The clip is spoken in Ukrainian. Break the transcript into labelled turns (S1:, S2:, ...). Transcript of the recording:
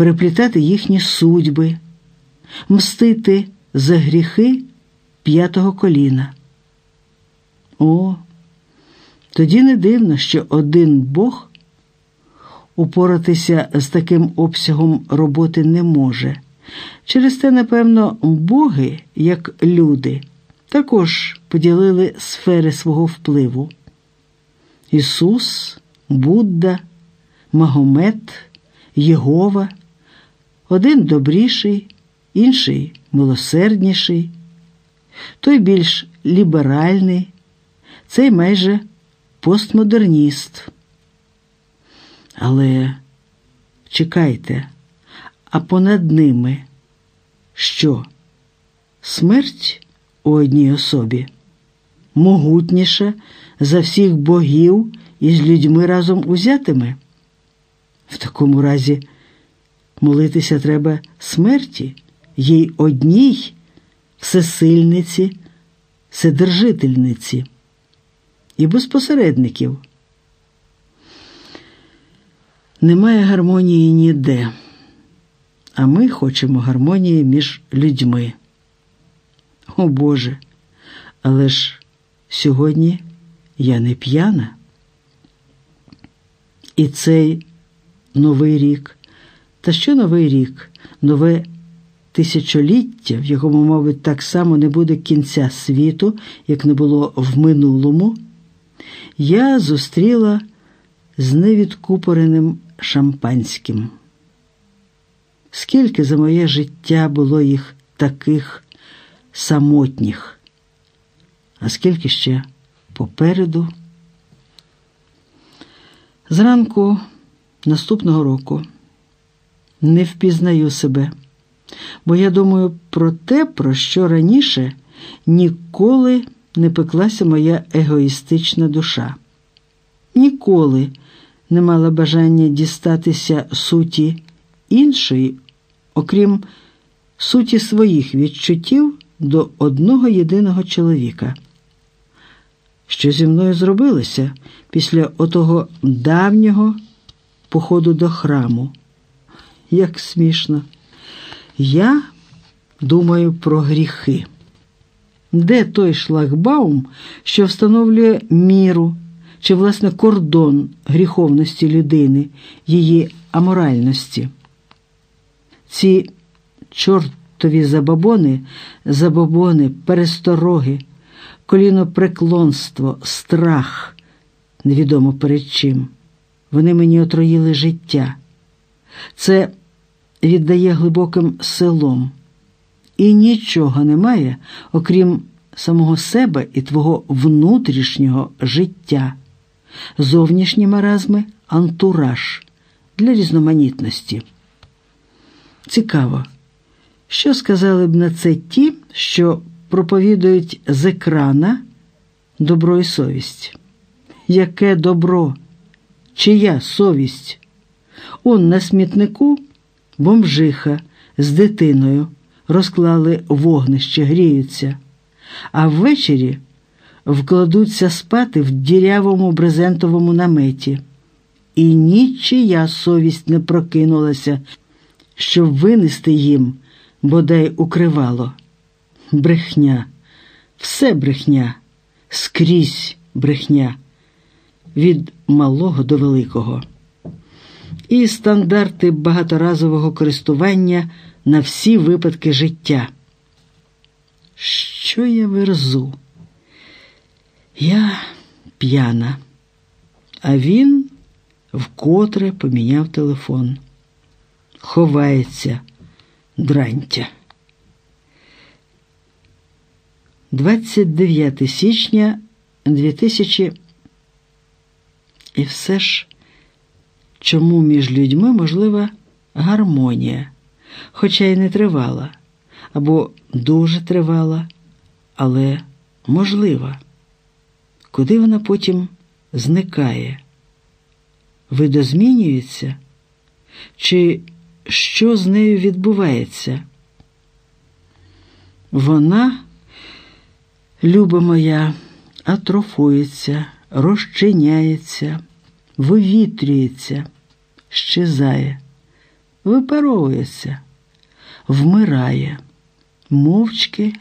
S1: переплітати їхні судьби, мстити за гріхи п'ятого коліна. О, тоді не дивно, що один Бог упоратися з таким обсягом роботи не може. Через те, напевно, боги, як люди, також поділили сфери свого впливу. Ісус, Будда, Магомед, Єгова, один добріший, інший милосердніший, той більш ліберальний, цей майже постмодерніст. Але чекайте, а понад ними що? Смерть у одній особі могутніша за всіх богів із людьми разом узятими? В такому разі молитися треба смерті, їй одній всесильниці, вседержительниці і безпосередників. Немає гармонії ніде, а ми хочемо гармонії між людьми. О Боже, але ж сьогодні я не п'яна. І цей новий рік, та що новий рік, нове тисячоліття, в якому, мабуть, так само не буде кінця світу, як не було в минулому, я зустріла з невідкупореним шампанським. Скільки за моє життя було їх таких самотніх, а скільки ще попереду. Зранку наступного року не впізнаю себе, бо я думаю про те, про що раніше ніколи не пеклася моя егоїстична душа. Ніколи не мала бажання дістатися суті іншої, окрім суті своїх відчуттів до одного єдиного чоловіка. Що зі мною зробилося після отого давнього походу до храму? Як смішно. Я думаю про гріхи. Де той шлагбаум, що встановлює міру чи, власне, кордон гріховності людини, її аморальності? Ці чортові забобони, забобони, перестороги, колінопреклонство, страх, невідомо перед чим. Вони мені отроїли життя. Це віддає глибоким селом. І нічого немає, окрім самого себе і твого внутрішнього життя, зовнішні маразми антураж для різноманітності. Цікаво, що сказали б на це ті, що проповідують з екрана добро і совість. Яке добро? Чия совість? Он на смітнику бомжиха з дитиною розклали вогнище, гріються, а ввечері вкладуться спати в дірявому брезентовому наметі. І нічия совість не прокинулася, щоб винести їм бодай укривало. Брехня, все брехня, скрізь брехня, від малого до великого. І стандарти багаторазового користування на всі випадки життя. Що я верзу? Я п'яна, а він вкотре поміняв телефон. Ховається дрантя. 29 січня 2000 І все ж, чому між людьми можлива гармонія, хоча й не тривала, або дуже тривала, але можлива. Куди вона потім зникає? Видозмінюється? Чи що з нею відбувається? Вона, люба моя, атрофується, розчиняється, вивітрюється, щезає, випаровується, вмирає, мовчки